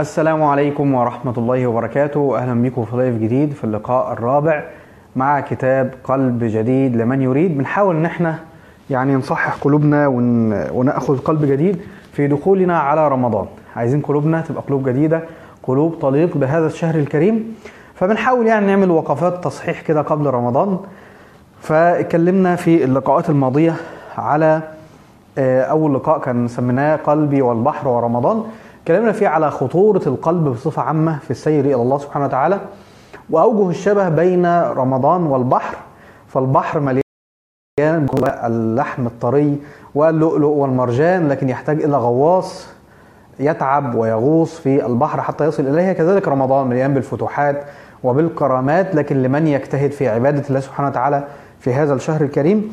السلام عليكم ورحمة الله وبركاته أهلا بكم في ضيف جديد في اللقاء الرابع مع كتاب قلب جديد لمن يريد بنحاول إن إحنا يعني نصحح قلوبنا ونأخذ قلب جديد في دخولنا على رمضان عايزين قلوبنا تبقى قلوب جديدة قلوب تليق بهذا الشهر الكريم فبنحاول يعني نعمل وقفات تصحيح كده قبل رمضان فاتكلمنا في اللقاءات الماضية على أول لقاء كان سميناه قلبي والبحر ورمضان كلامنا فيه على خطورة القلب بصفة عامة في السير إلى الله سبحانه وتعالى وأوجه الشبه بين رمضان والبحر فالبحر مليان اللحم الطري واللؤلؤ والمرجان لكن يحتاج إلى غواص يتعب ويغوص في البحر حتى يصل إليها كذلك رمضان مليان بالفتوحات وبالكرامات لكن لمن يجتهد في عبادة الله سبحانه وتعالى في هذا الشهر الكريم؟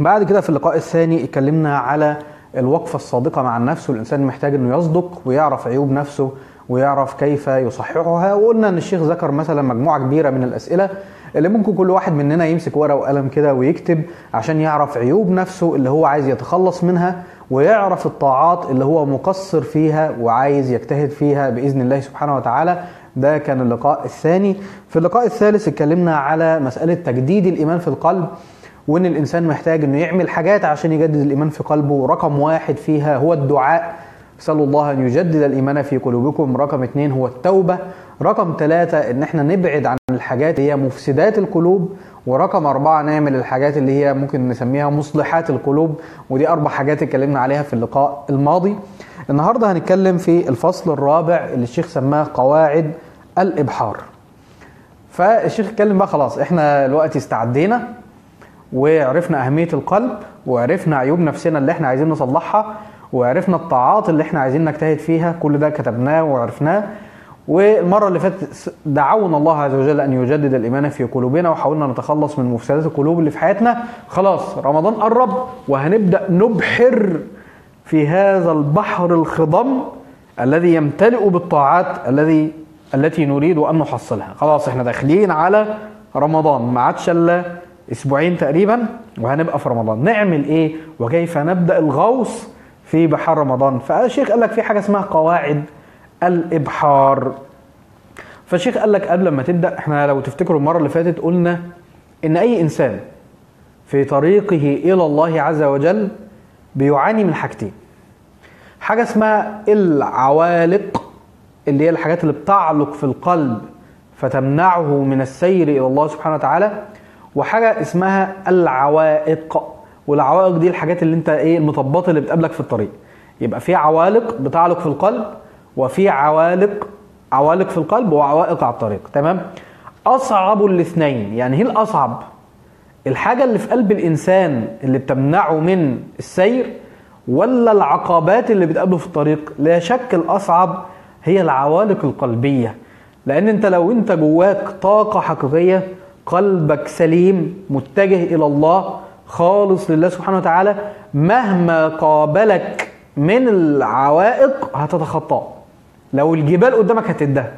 بعد كده في اللقاء الثاني اتكلمنا على الوقفة الصادقة مع النفس والإنسان محتاج إنه يصدق ويعرف عيوب نفسه ويعرف كيف يصححها. وقلنا إن الشيخ ذكر مثلا مجموعة كبيرة من الأسئلة اللي ممكن كل واحد مننا يمسك ورقة وقلم كده ويكتب عشان يعرف عيوب نفسه اللي هو عايز يتخلص منها ويعرف الطاعات اللي هو مقصر فيها وعايز يجتهد فيها بإذن الله سبحانه وتعالى. ده كان اللقاء الثاني. في اللقاء الثالث اتكلمنا على مسألة تجديد الإيمان في القلب. وإن الإنسان محتاج إنه يعمل حاجات عشان يجدد الإيمان في قلبه. رقم واحد فيها هو الدعاء. صلوا الله أن يجدد الإيمان في قلوبكم. رقم اثنين هو التوبة. رقم ثلاثة إن إحنا نبعد عن الحاجات اللي هي مفسدات القلوب. ورقم أربعة نعمل الحاجات اللي هي ممكن نسميها مصلحات القلوب. ودي أربع حاجات اتكلمنا عليها في اللقاء الماضي. النهاردة هنتكلم في الفصل الرابع اللي الشيخ سماه قواعد الإبحار. فالشيخ اتكلم بقى خلاص. إحنا الوقت استعدينا. وعرفنا أهمية القلب وعرفنا عيوب نفسنا اللي إحنا عايزين نصلحها وعرفنا الطاعات اللي إحنا عايزين نجتهد فيها كل ده كتبناه وعرفناه. والمرة اللي فاتت دعونا الله عز وجل أن يجدد الإيمان في قلوبنا وحاولنا نتخلص من مفسدات القلوب اللي في حياتنا. خلاص رمضان قرب وهنبدأ نبحر في هذا البحر الخضم الذي يمتلئ بالطاعات الذي التي نريد أن نحصلها. خلاص إحنا داخلين على رمضان. ما عادش إلا أسبوعين تقريبا وهنبقى في رمضان. نعمل إيه؟ وكيف نبدأ الغوص في بحار رمضان؟ فالشيخ قال لك في حاجة اسمها قواعد الإبحار. فالشيخ قال لك قبل ما تبدأ إحنا لو تفتكروا المرة اللي فاتت قلنا إن أي إنسان في طريقه إلى الله عز وجل بيعاني من حاجتين. حاجة اسمها العوالق اللي هي الحاجات اللي بتعلق في القلب فتمنعه من السير إلى الله سبحانه وتعالى. وحاجة اسمها العوائق. والعوائق دي الحاجات اللي انت إيه المطبات اللي بتقابلك في الطريق. يبقى في عوالق بتعلق في القلب وفي عوالق عوالق في القلب وعوائق على الطريق. تمام؟ أصعب الاثنين. يعني إيه الأصعب؟ الحاجة اللي في قلب الإنسان اللي بتمنعه من السير ولا العقبات اللي بتقابله في الطريق؟ لا شك الأصعب هي العوالق القلبية. لأن انت لو انت جواك طاقة حقيقية قلبك سليم متجه إلى الله خالص لله سبحانه وتعالى مهما قابلك من العوائق هتتخطاه لو الجبال قدامك هتدها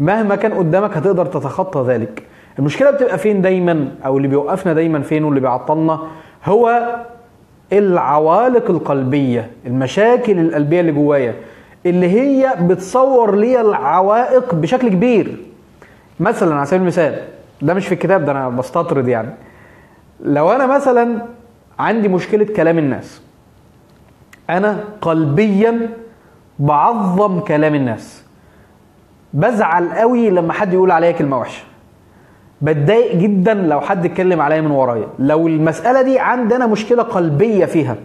مهما كان قدامك هتقدر تتخطى ذلك المشكلة بتبقى فين دايما أو اللي بيوقفنا دايما فين واللي بيعطلنا هو العوالق القلبيه المشاكل القلبيه اللي جوايا اللي هي بتصور لي العوائق بشكل كبير مثلا على سبيل المثال ده مش في الكتاب ده أنا بستطرد يعني. لو أنا مثلا عندي مشكلة كلام الناس أنا قلبيا بعظم كلام الناس. بزعل قوي لما حد يقول عليا كلمة وحشة. بتضايق جدا لو حد اتكلم عليا من ورايا. لو المسألة دي عندنا مشكلة قلبية فيها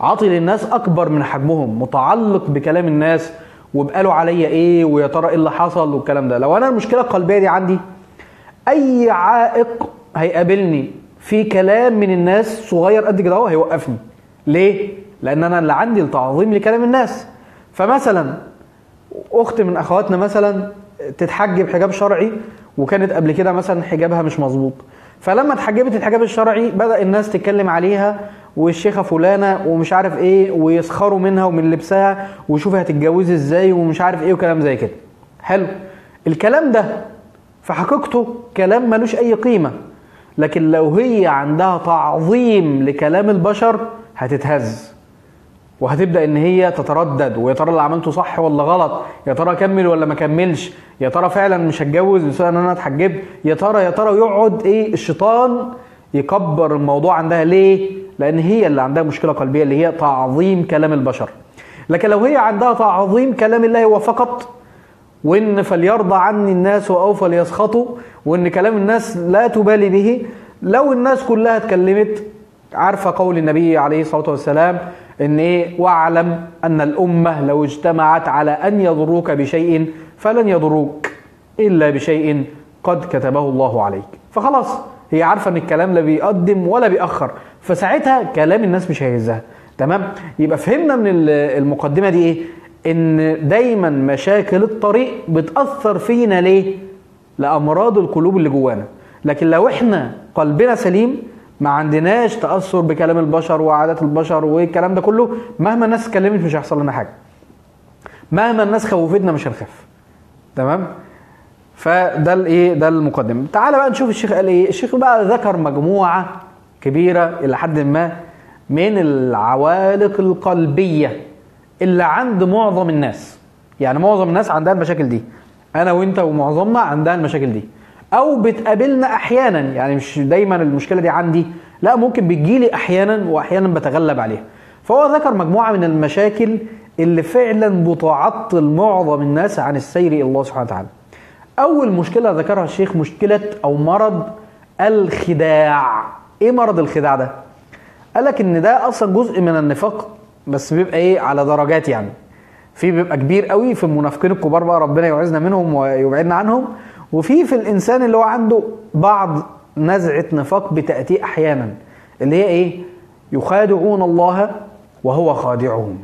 عاطي للناس أكبر من حجمهم متعلق بكلام الناس وبقالوا عليا إيه ويا ترى إيه اللي حصل والكلام ده. لو أنا المشكلة القلبية دي عندي اي عائق هيقابلني في كلام من الناس صغير قد كده هو هيوقفني ليه لأن أنا اللي عندي التعظيم لكلام الناس فمثلا اخت من اخواتنا مثلا تتحجب حجاب شرعي وكانت قبل كده مثلا حجابها مش مظبوط فلما اتحجبت الحجاب الشرعي بدا الناس تتكلم عليها والشيخه فلانه ومش عارف إيه ويسخروا منها ومن لبسها وشوفي هتتجوزي إزاي ومش عارف إيه وكلام زي كده حلو الكلام ده في حقيقته كلام ملوش أي قيمة. لكن لو هي عندها تعظيم لكلام البشر هتتهز. وهتبدأ إن هي تتردد ويا ترى اللي عملته صح ولا غلط؟ يا ترى كمل ولا ما كملش يا ترى فعلا مش هتجوز إن أنا اتحجبت؟ يا ترى يا ترى يقعد إيه الشيطان يكبر الموضوع عندها ليه؟ لأن هي اللي عندها مشكلة قلبية اللي هي تعظيم كلام البشر. لكن لو هي عندها تعظيم كلام الله هو فقط وإن فليرضى عني الناس أو فليسخطوا وإن كلام الناس لا تبالي به لو الناس كلها اتكلمت عارفة قول النبي عليه الصلاة والسلام إن إيه؟ واعلم أن الأمة لو اجتمعت على أن يضروك بشيء فلن يضروك إلا بشيء قد كتبه الله عليك. فخلاص هي عارفة إن الكلام لا بيقدم ولا بيأخر فساعتها كلام الناس مش هيهزها. تمام؟ يبقى فهمنا من المقدمة دي إيه؟ إن دايما مشاكل الطريق بتأثر فينا ليه؟ لأمراض القلوب اللي جوانا. لكن لو إحنا قلبنا سليم ما عندناش تأثر بكلام البشر وعادات البشر والكلام ده كله مهما الناس اتكلمت مش هيحصل لنا حاجة. مهما الناس خوفتنا مش هنخاف. تمام؟ فده الايه ده المقدمه تعال بقى نشوف الشيخ قال إيه؟ الشيخ بقى ذكر مجموعة كبيرة إلى حد ما من العوالق القلبية. اللي عند معظم الناس. يعني معظم الناس عندها المشاكل دي. أنا وأنت ومعظمنا عندها المشاكل دي. أو بتقابلنا أحيانا. يعني مش دايما المشكلة دي عندي. لا ممكن بتجيلي أحيانا واحيانا بتغلب عليها. فهو ذكر مجموعة من المشاكل اللي فعلا بتعطل معظم الناس عن السير إلى الله سبحانه وتعالى. أول مشكلة ذكرها الشيخ مشكلة أو مرض الخداع. إيه مرض الخداع ده؟ قال لك إن ده أصلا جزء من النفاق بس بيبقى إيه؟ على درجات يعني. في بيبقى كبير قوي في المنافقين الكبار بقى ربنا يعوزنا منهم ويبعدنا عنهم. وفي في الإنسان اللي هو عنده بعض نزعة نفاق بتأتي أحيانا اللي هي إيه؟ يخادعون الله وهو خادعهم.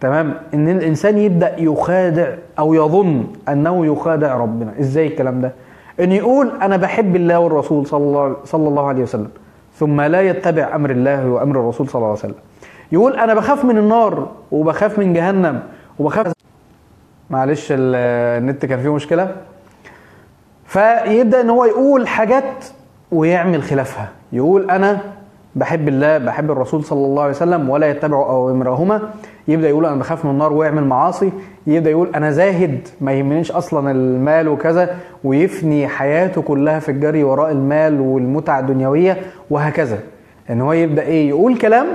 تمام؟ إن الإنسان يبدأ يخادع أو يظن أنه يخادع ربنا. إزاي الكلام ده؟ إن يقول أنا بحب الله والرسول صلى الله عليه وسلم ثم لا يتبع أمر الله وأمر الرسول صلى الله عليه وسلم. يقول أنا بخاف من النار وبخاف من جهنم وبخاف معلش النت كان فيه مشكلة. فيبدأ إن هو يقول حاجات ويعمل خلافها. يقول أنا بحب الله بحب الرسول صلى الله عليه وسلم ولا يتبع اوامرهما يبدأ يقول أنا بخاف من النار ويعمل معاصي. يبدأ يقول أنا زاهد ما يهمنيش أصلا المال وكذا. ويفني حياته كلها في الجري وراء المال والمتعه الدنيوية وهكذا. إن هو يبدأ إيه؟ يقول كلام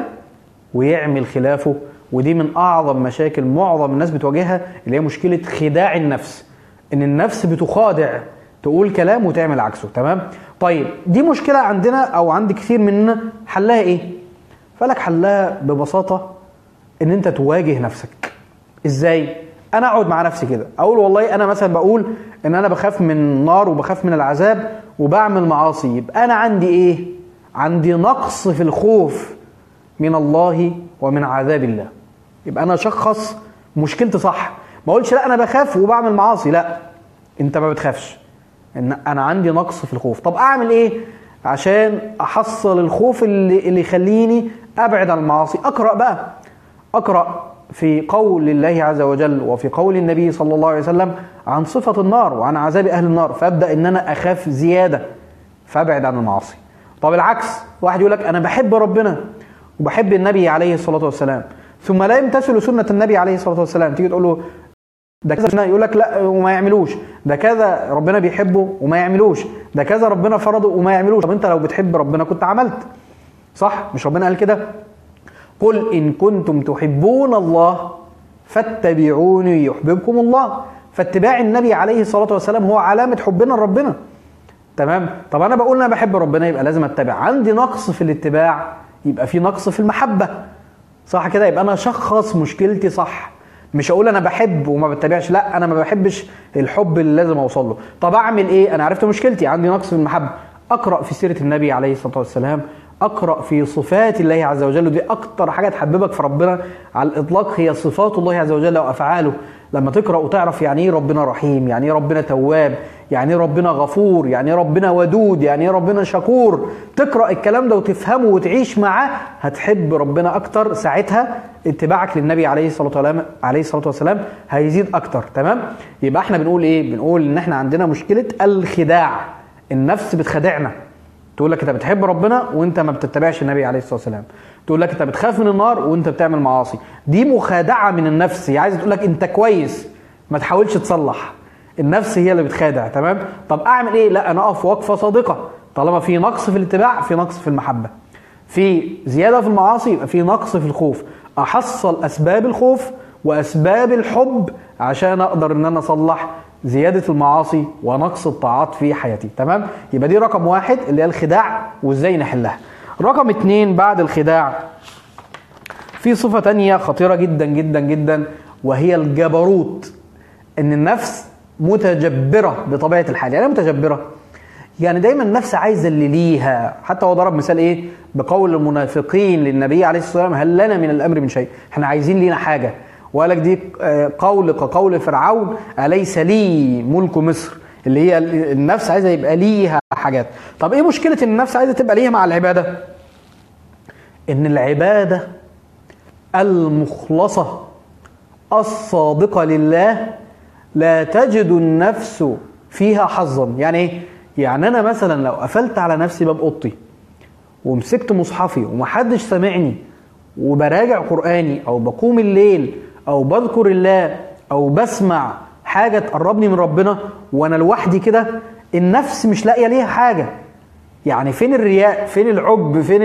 ويعمل خلافه ودي من أعظم مشاكل معظم الناس بتواجهها اللي هي مشكلة خداع النفس. إن النفس بتخادع تقول كلام وتعمل عكسه. تمام؟ طيب دي مشكلة عندنا أو عند كثير مننا حلها إيه؟ فلك حلها ببساطة إن أنت تواجه نفسك. إزاي؟ أنا أقعد مع نفسي كده. أقول والله أنا مثلا بقول إن أنا بخاف من النار وبخاف من العذاب وبعمل معاصي. يبقى أنا عندي إيه؟ عندي نقص في الخوف. من الله ومن عذاب الله. يبقى أنا اشخص مشكلتي صح. ما أقولش لا أنا بخاف وبعمل معاصي. لا. أنت ما بتخافش. إن أنا عندي نقص في الخوف. طب أعمل إيه؟ عشان أحصل الخوف اللي, اللي يخليني أبعد عن المعاصي. أقرأ بقى. أقرأ في قول الله عز وجل وفي قول النبي صلى الله عليه وسلم عن صفة النار وعن عذاب أهل النار. فأبدأ إن أنا أخاف زيادة فأبعد عن المعاصي. طب العكس واحد يقول لك أنا بحب ربنا. وبحب النبي عليه الصلاة والسلام. ثم لا يمتثل سنة النبي عليه الصلاة والسلام. تيجي تقول له ده كذا يقول لك لا وما يعملوش. ده كذا ربنا بيحبه وما يعملوش. ده كذا ربنا فرضه وما يعملوش. طب انت لو بتحب ربنا كنت عملت. صح؟ مش ربنا قال كده؟ قل إن كنتم تحبون الله فاتبعوني يحببكم الله. فاتباع النبي عليه الصلاة والسلام هو علامة حبنا لربنا. تمام؟ طب أنا بقول أنا بحب ربنا يبقى لازم أتبع. عندي نقص في الاتباع يبقى في نقص في المحبة. صح كده؟ يبقى أنا اشخص مشكلتي صح. مش أقول أنا بحب وما بتابعش لا أنا ما بحبش الحب اللي لازم أوصل له. طب أعمل إيه؟ أنا عرفت مشكلتي عندي نقص في المحبة. أقرأ في سيرة النبي عليه الصلاة والسلام أقرأ في صفات الله عز وجل. ودي أكتر حاجة تحببك في ربنا على الإطلاق هي صفات الله عز وجل وأفعاله. لما تقرأ وتعرف يعني إيه ربنا رحيم يعني إيه ربنا تواب يعني إيه ربنا غفور يعني إيه ربنا ودود يعني إيه ربنا شكور. تقرأ الكلام ده وتفهمه وتعيش معاه هتحب ربنا أكتر. ساعتها اتباعك للنبي عليه الصلاة والسلام عليه الصلاة والسلام هيزيد أكتر. تمام؟ يبقى إحنا بنقول إيه؟ بنقول إن إحنا عندنا مشكلة الخداع. النفس بتخدعنا. تقول لك أنت بتحب ربنا وأنت ما بتتبعش النبي عليه الصلاة والسلام. تقول لك انت بتخاف من النار وانت بتعمل معاصي. دي مخادعة من النفس. هي عايزة تقول لك انت كويس ما تحاولش تصلح. النفس هي اللي بتخادع تمام؟ طب اعمل إيه؟ لا أنا اقف وقفة صادقة. طالما في نقص في الاتباع في نقص في المحبة. في زيادة في المعاصي يبقى في نقص في الخوف. أحصل أسباب الخوف وأسباب الحب عشان أقدر إن أنا أصلح زيادة المعاصي ونقص الطاعات في حياتي تمام؟ يبقى دي رقم واحد اللي هي الخداع وإزاي نحلها. رقم اتنين بعد الخداع. في صفة تانية خطيرة جدا جدا جدا وهي الجبروت. إن النفس متجبرة بطبيعة الحال. يعني إيه متجبرة؟ يعني دايما النفس عايزة اللي ليها. حتى هو ضرب مثال إيه؟ بقول المنافقين للنبي عليه الصلاة والسلام هل لنا من الأمر من شيء؟ إحنا عايزين لينا حاجة. وقال لك دي آه، قول كقول فرعون أليس لي ملك مصر؟ اللي هي النفس عايزة يبقى ليها حاجات. طب إيه مشكلة إن النفس عايزة تبقى ليها مع العبادة؟ إن العبادة المخلصة الصادقة لله لا تجد النفس فيها حظا. يعني إيه؟ يعني أنا مثلا لو قفلت على نفسي باب أوضتي ومسكت مصحفي ومحدش سامعني وبراجع قرآني أو بقوم الليل أو بذكر الله أو بسمع حاجة تقربني من ربنا وأنا لوحدي كده النفس مش لاقية ليها حاجة. يعني فين الرياء؟ فين العب فين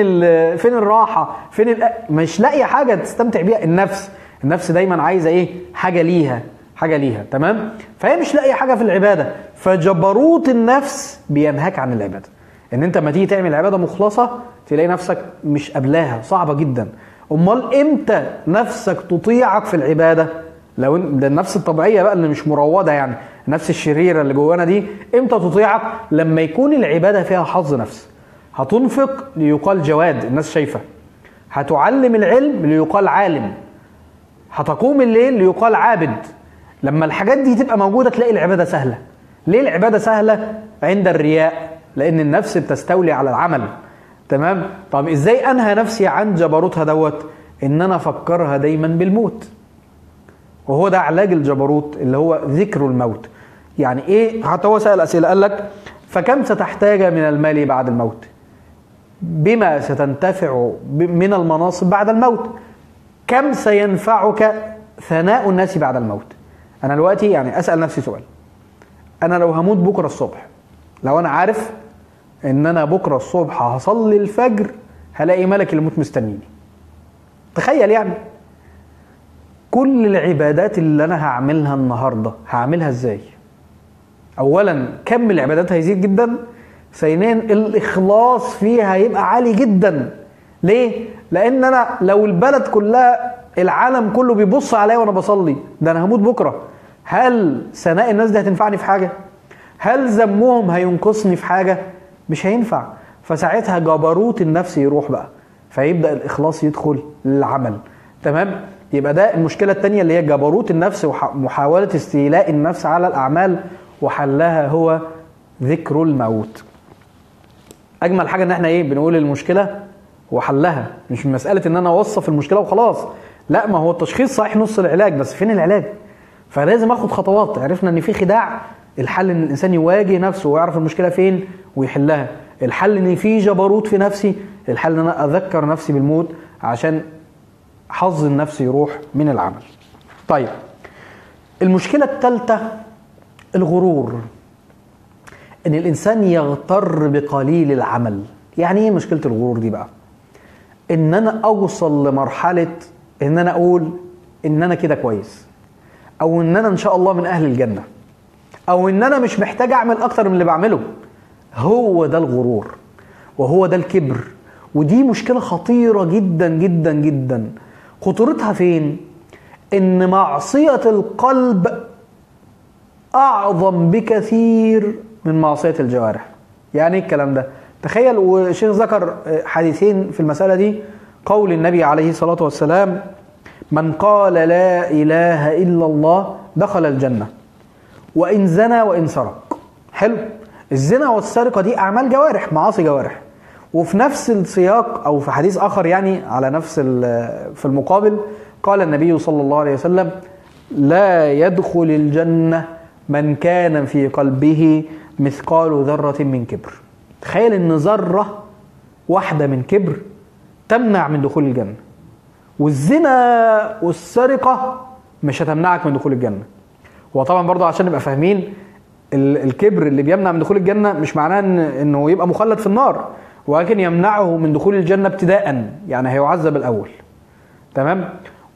فين الراحة؟ فين مش لاقية حاجة تستمتع بيها النفس. النفس دايما عايزة إيه؟ حاجة ليها حاجة ليها تمام؟ فهي مش لاقية حاجة في العبادة. فجبروت النفس بينهاك عن العبادة. إن أنت لما تيجي تعمل عبادة مخلصة تلاقي نفسك مش قبلاها صعبة جدا. أمال إمتى نفسك تطيعك في العبادة؟ لو ده النفس الطبيعية بقى اللي مش مروضة يعني. النفس الشريرة اللي جوانا دي إمتى تطيعك؟ لما يكون العبادة فيها حظ نفس. هتنفق ليقال جواد الناس شايفة. هتعلم العلم ليقال عالم. هتقوم الليل ليقال عابد. لما الحاجات دي تبقى موجودة تلاقي العبادة سهلة. ليه العبادة سهلة؟ عند الرياء. لأن النفس بتستولي على العمل. تمام؟ طب إزاي أنهى نفسي عن جبروتها دوت؟ إن أنا أفكرها دايما بالموت. وهو ده علاج الجبروت اللي هو ذكر الموت. يعني إيه؟ حتى هو سأل أسئلة قال لك فكم ستحتاج من المال بعد الموت؟ بما ستنتفع من المناصب بعد الموت. كم سينفعك ثناء الناس بعد الموت؟ أنا دلوقتي يعني أسأل نفسي سؤال. أنا لو هموت بكرة الصبح لو أنا عارف إن أنا بكرة الصبح هصلي الفجر هلاقي ملك الموت مستنيني. تخيل يعني. كل العبادات اللي أنا هعملها النهارده. هعملها إزاي؟ اولا كم العبادات هيزيد جدا؟ ثانيا الإخلاص فيها هيبقى عالي جدا. ليه؟ لأن أنا لو البلد كلها العالم كله بيبص عليا وأنا بصلي ده أنا هموت بكرة. هل ثناء الناس دي هتنفعني في حاجة؟ هل ذمهم هينقصني في حاجة؟ مش هينفع. فساعتها جبروت النفس يروح بقى. فيبدأ الإخلاص يدخل للعمل. تمام؟ يبقى ده المشكلة الثانية اللي هي جبروت النفس ومحاولة استيلاء النفس على الأعمال وحلها هو ذكر الموت. أجمل حاجة إن إحنا إيه بنقول المشكلة وحلها مش مسألة إن أنا أوصف المشكلة وخلاص. لا ما هو التشخيص صحيح نص العلاج بس فين العلاج؟ فلازم آخد خطوات. عرفنا إن في خداع الحل إن الإنسان يواجه نفسه ويعرف المشكلة فين ويحلها. الحل إن في جبروت في نفسي الحل إن أنا أذكر نفسي بالموت عشان حظ النفس يروح من العمل. طيب المشكلة الثالثة الغرور. إن الإنسان يغتر بقليل العمل. يعني إيه مشكلة الغرور دي بقى؟ إن أنا أوصل لمرحلة إن أنا أقول إن أنا كده كويس. أو إن أنا إن شاء الله من أهل الجنة. أو إن أنا مش محتاج أعمل أكتر من اللي بعمله. هو ده الغرور. وهو ده الكبر. ودي مشكلة خطيرة جدا جدا جدا. خطورتها فين إن معصية القلب أعظم بكثير من معصية الجوارح. يعني إيه الكلام ده؟ تخيل والشيخ ذكر آه، حديثين في المسألة دي. قول النبي عليه الصلاة والسلام من قال لا إله إلا الله دخل الجنة وإن زنى وإن سرق. حلو. الزنا والسرقة دي أعمال جوارح معاصي جوارح. وفي نفس السياق أو في حديث آخر يعني على نفس في المقابل قال النبي صلى الله عليه وسلم لا يدخل الجنة من كان في قلبه مثقال ذرة من كبر. تخيل أن ذرة واحدة من كبر تمنع من دخول الجنة والزنا والسرقة مش هتمنعك من دخول الجنة. وطبعا برضه عشان نبقى فاهمين الكبر اللي بيمنع من دخول الجنة مش معناه إن أنه يبقى مخلد في النار. ولكن يمنعه من دخول الجنة ابتداء يعني هيعذب الأول. تمام؟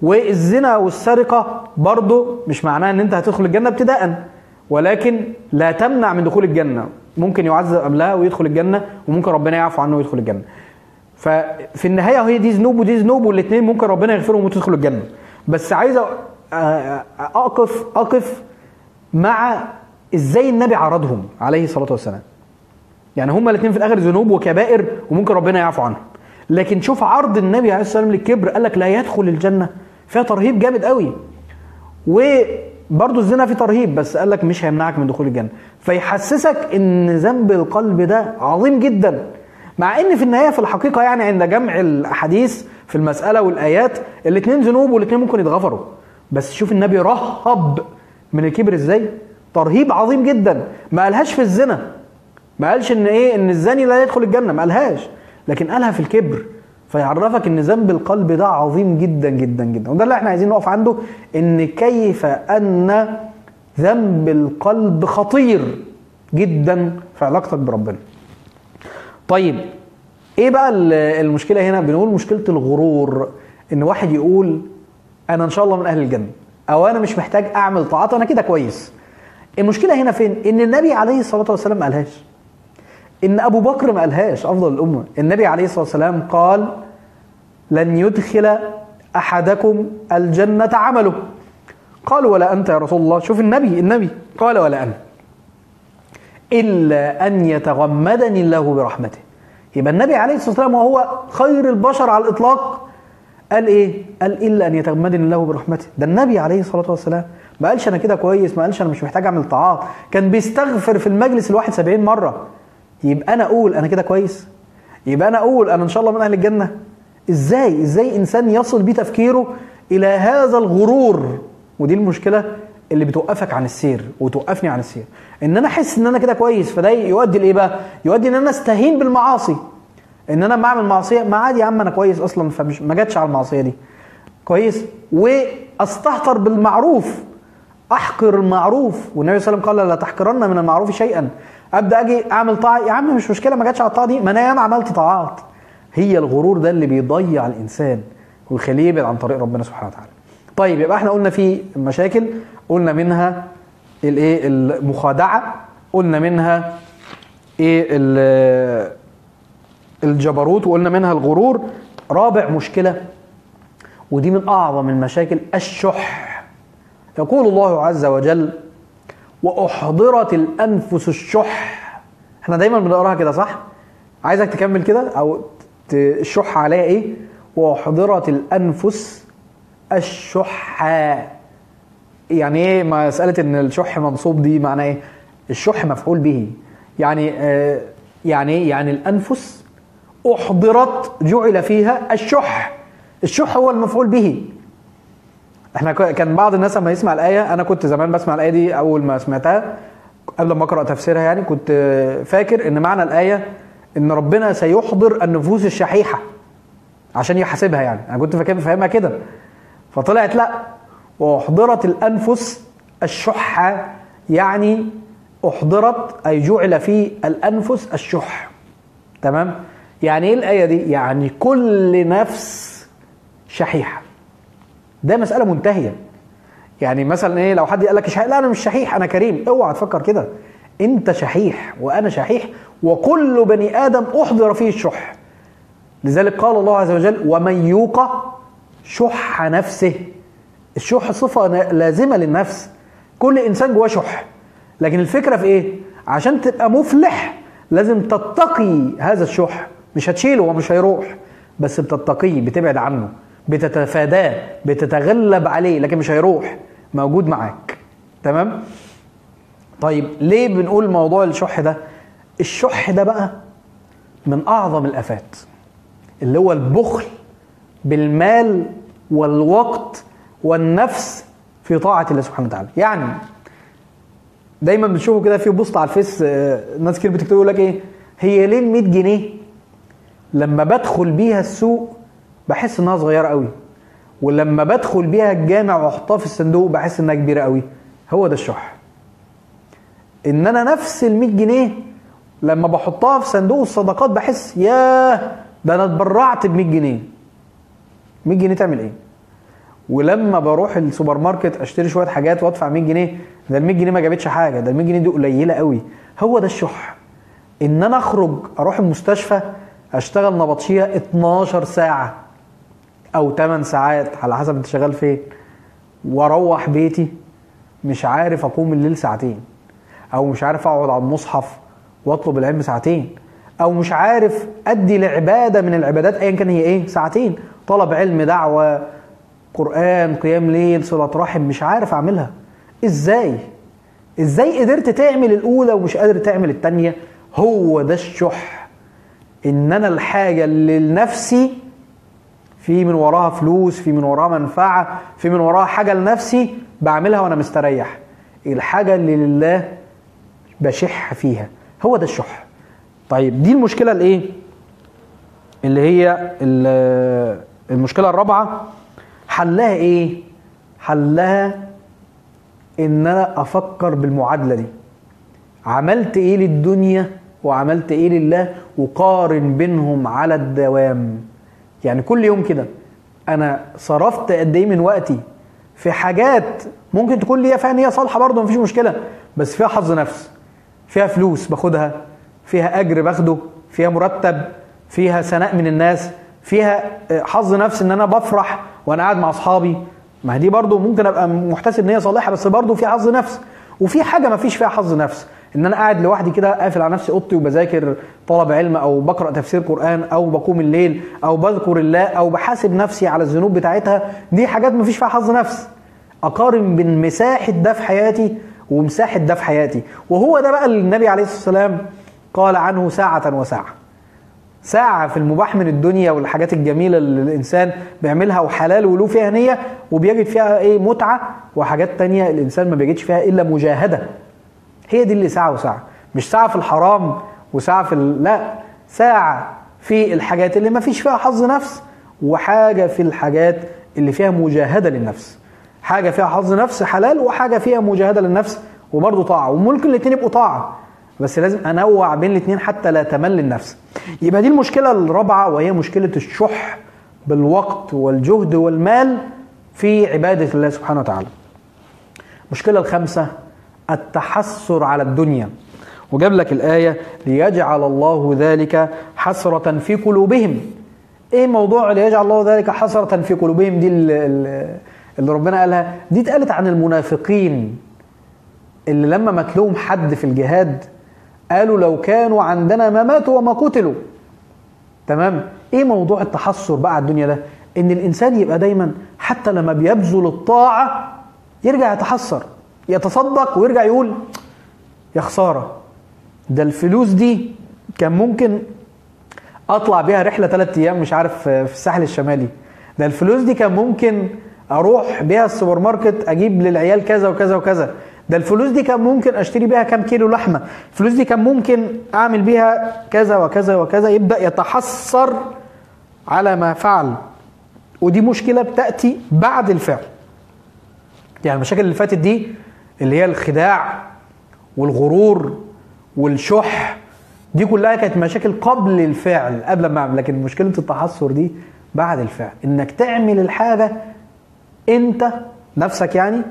والزنا والسرقة برضه مش معناها إن أنت هتدخل الجنة ابتداء ولكن لا تمنع من دخول الجنة. ممكن يعذب قبلها ويدخل الجنة وممكن ربنا يعفو عنه ويدخل الجنة. ففي النهاية هي دي ذنوب ودي ذنوب والاثنين ممكن ربنا يغفرهم وتدخلوا الجنة. بس عايز أقف أقف مع إزاي النبي عرضهم عليه الصلاة والسلام. يعني هما الاثنين في الآخر ذنوب وكبائر وممكن ربنا يعفو عنهم. لكن شوف عرض النبي عليه الصلاة والسلام للكبر قال لك لا يدخل الجنة. فيها ترهيب جامد قوي. وبرضه الزنا فيه ترهيب بس قال لك مش هيمنعك من دخول الجنة. فيحسسك إن ذنب القلب ده عظيم جدا. مع إن في النهاية في الحقيقة يعني عند جمع الأحاديث في المسألة والآيات الاثنين ذنوب والاثنين ممكن يتغفروا. بس شوف النبي رهب من الكبر إزاي؟ ترهيب عظيم جدا. ما قالهاش في الزنا. ما قالش إن إيه؟ إن الزاني لا يدخل الجنة ما قالهاش. لكن قالها في الكبر. فيعرفك إن ذنب القلب ده عظيم جدا جدا جدا. وده اللي إحنا عايزين نقف عنده. إن كيف أن ذنب القلب خطير جدا في علاقتك بربنا. طيب إيه بقى المشكلة هنا؟ بنقول مشكلة الغرور. إن واحد يقول أنا إن شاء الله من أهل الجنة أو أنا مش محتاج أعمل طاعات أنا كده كويس. المشكلة هنا فين؟ إن النبي عليه الصلاة والسلام ما قالهاش. إن أبو بكر ما قالهاش أفضل الامه النبي عليه الصلاة والسلام قال لن يدخل أحدكم الجنة عمله. قالوا ولا أنت يا رسول الله. شوف النبي النبي قال ولا أنا. إلا أن يتغمدني الله برحمته. يبقى النبي عليه الصلاة والسلام وهو خير البشر على الإطلاق قال إيه؟ قال إلا أن يتغمدني الله برحمته. ده النبي عليه الصلاة والسلام. ما قالش أنا كده كويس ما قالش أنا مش محتاج أعمل طاعات. كان بيستغفر في المجلس الواحد 70 مرة. يبقى أنا أقول أنا كده كويس. يبقى أنا أقول أنا إن شاء الله من أهل الجنة. إزاي؟ إزاي إنسان يصل بيه تفكيره إلى هذا الغرور؟ ودي المشكلة اللي بتوقفك عن السير وتوقفني عن السير. إن أنا أحس إن أنا كده كويس فده يؤدي لإيه بقى؟ يؤدي إن أنا أستهين بالمعاصي. إن أنا بعمل معصيه ما عادي يا عم أنا كويس أصلا فمش ما جاتش على المعصيه دي. كويس؟ وأستهتر بالمعروف. أحقر المعروف. والنبي صلى الله عليه وسلم قال لا تحقرن من المعروف شيئا. أبدأ أجي أعمل طاعة. يا عم مش مشكلة ما جاتش على الطاعة دي. ما أنا ياما عملت طاعات. هي الغرور ده اللي بيضيع الإنسان ويخليه يبعد عن طريق ربنا سبحانه وتعالى. طيب يبقى إحنا قلنا في مشاكل قلنا منها الإيه؟ المخادعة قلنا منها إيه؟ الجبروت وقلنا منها الغرور. رابع مشكلة ودي من أعظم المشاكل الشح. يقول الله عز وجل وأحضرت الأنفس الشح إحنا دايما بنقراها كده صح؟ عايزك تكمل كده أو تشح عليها إيه؟ وأحضرت الأنفس الشح يعني إيه مسألة إن الشح منصوب دي معناه إيه؟ الشح مفعول به يعني آه يعني إيه؟ يعني الأنفس أحضرت جعل فيها الشح الشح هو المفعول به إحنا كان بعض الناس لما يسمع الآية أنا كنت زمان بسمع الآية دي أول ما سمعتها قبل ما أقرأ تفسيرها يعني كنت فاكر إن معنى الآية إن ربنا سيحضر النفوس الشحيحة عشان يحاسبها يعني. أنا كنت فاكر فاهمها كده. فطلعت لأ وأحضرت الأنفس الشحة يعني أحضرت أي جعل في الأنفس الشح. تمام؟ يعني إيه الآية دي؟ يعني كل نفس شحيحة. ده مسألة منتهية. يعني مثلا إيه لو حد قال لك لا أنا مش شحيح أنا كريم. أوعى تفكر كده. أنت شحيح وأنا شحيح وكل بني آدم أحضر فيه الشح. لذلك قال الله عز وجل ومن يوق شح نفسه. الشح صفة لازمة للنفس. كل إنسان جواه شح. لكن الفكرة في إيه؟ عشان تبقى مفلح لازم تتقي هذا الشح. مش هتشيله ومش هيروح بس بتتقيه بتبعد عنه. بتتفاداه بتتغلب عليه لكن مش هيروح. موجود معاك. تمام؟ طيب ليه بنقول موضوع الشح ده؟ الشح ده بقى من أعظم الآفات اللي هو البخل بالمال والوقت والنفس في طاعة الله سبحانه وتعالى. يعني دايما بنشوفه كده في post على الفيس آه، ناس كتير بتكتب يقول لك إيه؟ هي ليه ال 100 جنيه لما بدخل بيها السوق بحس إنها صغيرة قوي. ولما بدخل بيها الجامع وأحطها في الصندوق بحس إنها كبيرة قوي. هو ده الشح. إن أنا نفس ال 100 جنيه لما بحطها في صندوق الصدقات بحس ياه ده أنا اتبرعت ب 100 جنيه. 100 جنيه تعمل إيه؟ ولما بروح السوبر ماركت أشتري شوية حاجات وأدفع 100 جنيه ده ال 100 جنيه ما جابتش حاجة ده ال 100 جنيه دي قليلة قوي. هو ده الشح. إن أنا أخرج أروح المستشفى أشتغل نبطشية 12 ساعة. أو 8 ساعات على حسب أنت شغال فين وأروح بيتي مش عارف أقوم الليل ساعتين أو مش عارف أقعد على المصحف وأطلب العلم ساعتين أو مش عارف أدي لعبادة من العبادات ايا كان هي إيه ساعتين. طلب علم دعوة قرآن قيام ليل صلاة رحم مش عارف أعملها. إزاي؟ إزاي قدرت تعمل الأولى ومش قادر تعمل الثانية هو ده الشح. إن أنا الحاجة اللي لنفسي في من وراها فلوس في من وراها منفعة في من وراها حاجة لنفسي بعملها وأنا مستريح. الحاجة اللي لله بشح فيها هو ده الشح. طيب دي المشكلة الإيه؟ اللي هي المشكلة الرابعة حلها إيه؟ حلها إن أنا أفكر بالمعادلة دي. عملت إيه للدنيا وعملت إيه لله وقارن بينهم على الدوام؟ يعني كل يوم كده. أنا صرفت قد إيه من وقتي في حاجات ممكن تكون ليا فعلا هي صالحة برضه مفيش مشكلة بس فيها حظ نفس فيها فلوس باخدها فيها أجر باخده فيها مرتب فيها ثناء من الناس فيها آه، حظ نفس إن أنا بفرح وأنا قاعد مع أصحابي. ما دي برضه ممكن أبقى محتسب ان هي صالحة بس برضه في حظ نفس وفي حاجة مفيش فيها حظ نفس. إن أنا قاعد لوحدي كده قافل على نفسي أوضتي وبذاكر طلب علم أو بقرأ تفسير قرآن أو بقوم الليل أو بذكر الله أو بحاسب نفسي على الذنوب بتاعتها دي حاجات مفيش فيها حظ نفس. أقارن بين مساحة ده في حياتي ومساحة ده في حياتي. وهو ده بقى اللي النبي عليه الصلاة والسلام قال عنه ساعة وساعة. ساعة في المباح من الدنيا والحاجات الجميلة اللي الإنسان بيعملها وحلال وله فيها نية وبيجد فيها إيه متعة وحاجات تانية الإنسان ما بيجدش فيها إلا مجاهدة. هي دي اللي ساعة وساعة. مش ساعة في الحرام وساعة في لا ساعة في الحاجات اللي ما فيش فيها حظ نفس وحاجة في الحاجات اللي فيها مجاهدة للنفس. حاجة فيها حظ نفس حلال وحاجة فيها مجاهدة للنفس وبرضه طاعة. وممكن الاتنين يبقوا طاعة بس لازم أنوع بين الاتنين حتى لا تمل النفس. يبقى دي المشكلة الرابعة وهي مشكلة الشح بالوقت والجهد والمال في عبادة الله سبحانه وتعالى. المشكلة الخامسة التحسر على الدنيا. وجاب لك الآية ليجعل الله ذلك حسرة في قلوبهم. إيه موضوع ليجعل الله ذلك حسرة في قلوبهم؟ دي اللي ربنا قالها. دي اتقالت عن المنافقين اللي لما مكلهم حد في الجهاد قالوا لو كانوا عندنا ما ماتوا وما قتلوا. تمام؟ إيه موضوع التحسر بقى على الدنيا ده؟ إن الإنسان يبقى دايما حتى لما بيبذل الطاعة يرجع يتحسر. يتصدق ويرجع يقول يا خسارة ده الفلوس دي كان ممكن أطلع بيها رحلة ثلاث أيام مش عارف في الساحل الشمالي. ده الفلوس دي كان ممكن أروح بيها السوبر ماركت أجيب للعيال كذا وكذا وكذا. ده الفلوس دي كان ممكن أشتري بيها كام كيلو لحمة. الفلوس دي كان ممكن أعمل بيها كذا وكذا وكذا يبدأ يتحسر على ما فعل. ودي مشكلة بتأتي بعد الفعل. يعني المشاكل اللي فاتت دي اللي هي الخداع والغرور والشح. دي كلها كانت مشاكل قبل الفعل قبل ما أعمل. لكن مشكلة التحسر دي بعد الفعل. إنك تعمل الحاجة أنت نفسك يعني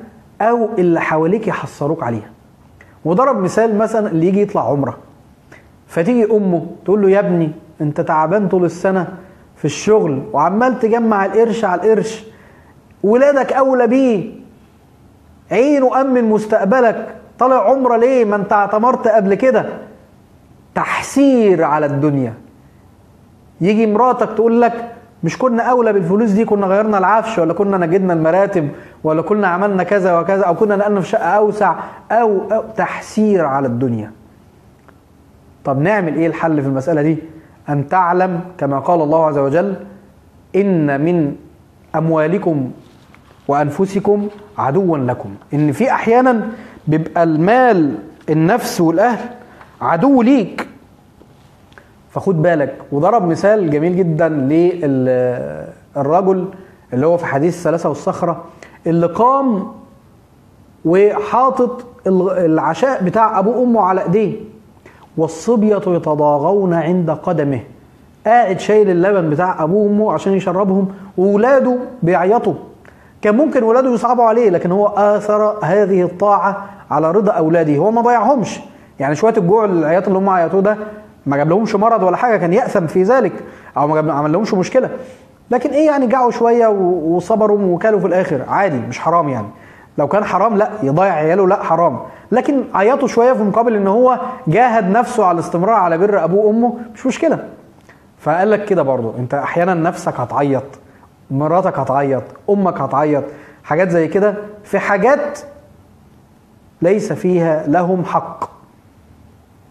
أو اللي حواليك يحصروك عليها. وضرب مثال مثلا اللي يجي يطلع عمرة. فتيجي أمه تقول له يا ابني أنت تعبان طول السنة في الشغل وعمال تجمع القرش على القرش. ولادك أولى بيه. عين أمن مستقبلك؟ طالع عمرة ليه؟ ما أنت اعتمرت قبل كده. تحسير على الدنيا. يجي مراتك تقول لك مش كنا أولى بالفلوس دي كنا غيرنا العفش ولا كنا نجدنا المراتب ولا كنا عملنا كذا وكذا أو كنا نقلنا في شقة أوسع أو, أو. تحسير على الدنيا. طب نعمل إيه الحل في المسألة دي؟ أن تعلم كما قال الله عز وجل إن من أموالكم وأنفسكم عدوا لكم. إن في أحيانا بيبقى المال النفس والأهل عدو ليك. فخد بالك. وضرب مثال جميل جدا للرجل اللي هو في حديث الثلاثة والصخرة اللي قام وحاطط العشاء بتاع ابوه وأمه على إيديه. والصبية يتضاغون عند قدمه. قاعد شايل اللبن بتاع ابوه وأمه عشان يشربهم واولاده بيعيطوا. كان ممكن ولاده يصعبوا عليه لكن هو آثر هذه الطاعة على رضا أولاده. هو ما ضيعهمش. يعني شوية الجوع العياط اللي هم عيطوه ده ما جاب لهمش مرض ولا حاجة كان يأثم في ذلك أو ما عمل لهمش مشكلة. لكن إيه يعني جعوا شوية وصبروا وكلوا في الآخر؟ عادي مش حرام يعني. لو كان حرام لا يضيع عياله لا حرام. لكن عيطوا شوية في مقابل إن هو جاهد نفسه على الاستمرار على بر أبوه وأمه مش مشكلة. فقال لك كده برضه أنت أحيانا نفسك هتعيط. مراتك هتعيط أمك هتعيط حاجات زي كده. في حاجات ليس فيها لهم حق.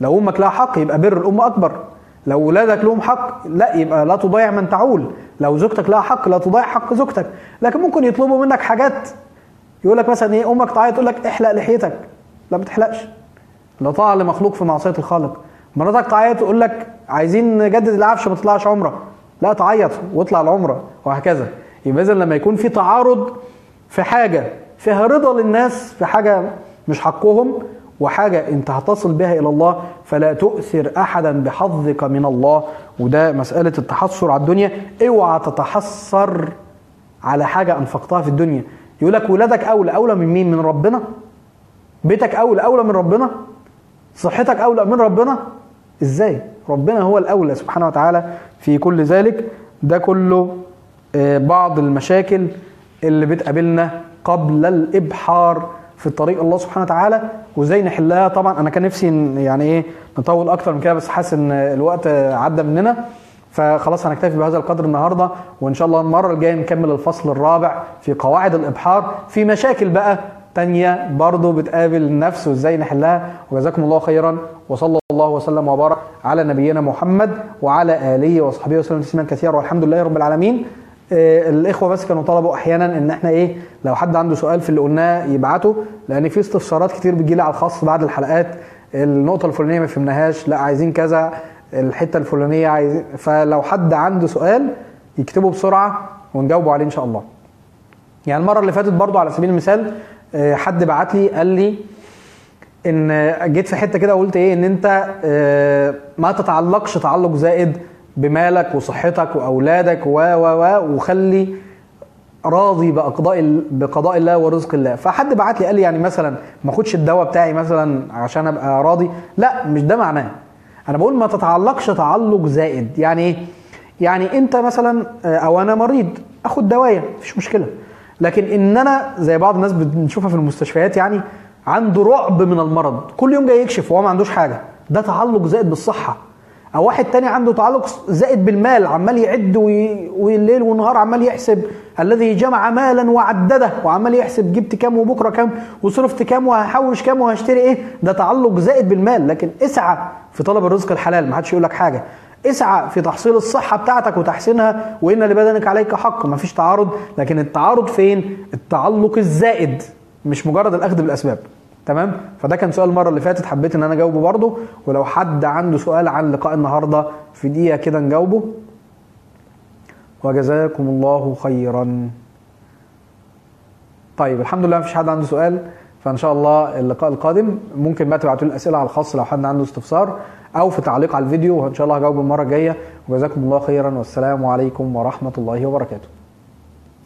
لو أمك لها حق يبقى بر الأم أكبر. لو ولادك لهم حق لا يبقى لا تضيع من تعول. لو زوجتك لها حق لا تضيع حق زوجتك. لكن ممكن يطلبوا منك حاجات. يقول لك مثلا إيه أمك تعيط تقول لك احلق لحيتك. لا ما تحلقش. لا طاعة لمخلوق في معصية الخالق. مراتك تعيط تقول لك عايزين نجدد العفش ما تطلعش عمرة. لا تعيط واطلع العمرة وهكذا. يبقى اذا لما يكون في تعارض في حاجة فيها رضا للناس في حاجة مش حقهم وحاجة أنت هتصل بها إلى الله فلا تؤثر أحدا بحظك من الله. وده مسألة التحسر على الدنيا. اوعى تتحسر على حاجة أنفقتها في الدنيا. يقول لك ولادك أولى أولى من مين؟ من ربنا؟ بيتك أولى أولى من ربنا؟ صحتك أولى من ربنا؟ إزاي؟ ربنا هو الأولى سبحانه وتعالى في كل ذلك. ده كله آه، بعض المشاكل اللي بتقابلنا قبل الإبحار في طريق الله سبحانه وتعالى وإزاي نحلها. طبعا أنا كان نفسي يعني إيه نطول أكتر من كده بس حاسس إن الوقت عدى مننا. فخلاص هنكتفي بهذا القدر النهارده وإن شاء الله المرة الجاية نكمل الفصل الرابع في قواعد الإبحار. في مشاكل بقى تانية برضو بتقابل النفس وإزاي نحلها. وجزاكم الله خيرا وصلى الله وسلم وبارك على نبينا محمد وعلى اله وصحبه وسلم تسليما كثيرا والحمد لله رب العالمين الاخوه بس كانوا طلبوا أحيانا ان إحنا إيه لو حد عنده سؤال في اللي قلناه يبعته. لأن في استفسارات كتير بتجيلي على الخاص بعد الحلقات. النقطة الفلانية ما فهمناهاش. لا عايزين كذا. الحتة الفلانية عايزين فلو حد عنده سؤال يكتبه بسرعة ونجاوبه عليه إن شاء الله. يعني المرة اللي فاتت برضو على سبيل المثال آه، حد بعت لي قال لي إن آه، جيت في حتة كده وقلت إيه إن أنت آه، ما تتعلقش تعلق زائد بمالك وصحتك وأولادك و و و وخلي راضي بقضاء بقضاء الله ورزق الله. فحد بعت لي قال لي يعني مثلا ما أخدش الدواء بتاعي مثلا عشان أبقى راضي. لا مش ده معناه. أنا بقول ما تتعلقش تعلق زائد. يعني إيه؟ يعني أنت مثلا آه، أو أنا مريض آخد دوايا مفيش مشكلة. لكن إن أنا زي بعض الناس بنشوفها في المستشفيات يعني عنده رعب من المرض. كل يوم جاي يكشف وهو ما عندوش حاجة. ده تعلق زائد بالصحة. أو واحد تاني عنده تعلق زائد بالمال عمال يعد وي... والليل والنهار عمال يحسب. الذي جمع مالا وعدده وعمال يحسب جبت كام وبكرة كام وصرفت كام وهحوش كام وهشتري إيه؟ ده تعلق زائد بالمال. لكن اسعى في طلب الرزق الحلال. ما حدش يقول لك حاجة. اسعى في تحصيل الصحة بتاعتك وتحسينها وإن لبدنك عليك حق. ما فيش تعارض. لكن التعارض فين؟ التعلق الزائد. مش مجرد الأخذ بالأسباب. تمام؟ فده كان سؤال المرة اللي فاتت حبيت إن أنا أجاوبه برضه. ولو حد عنده سؤال عن لقاء النهارده في دقيقة كده نجاوبه. وجزاكم الله خيرا. طيب الحمد لله مفيش حد عنده سؤال. فإن شاء الله اللقاء القادم. ممكن بقى تبعتوا لي الأسئلة على الخاص لو حد عنده استفسار أو في تعليق على الفيديو. وإن شاء الله هجاوب المرة الجاية. وجزاكم الله خيرا. والسلام عليكم ورحمة الله وبركاته.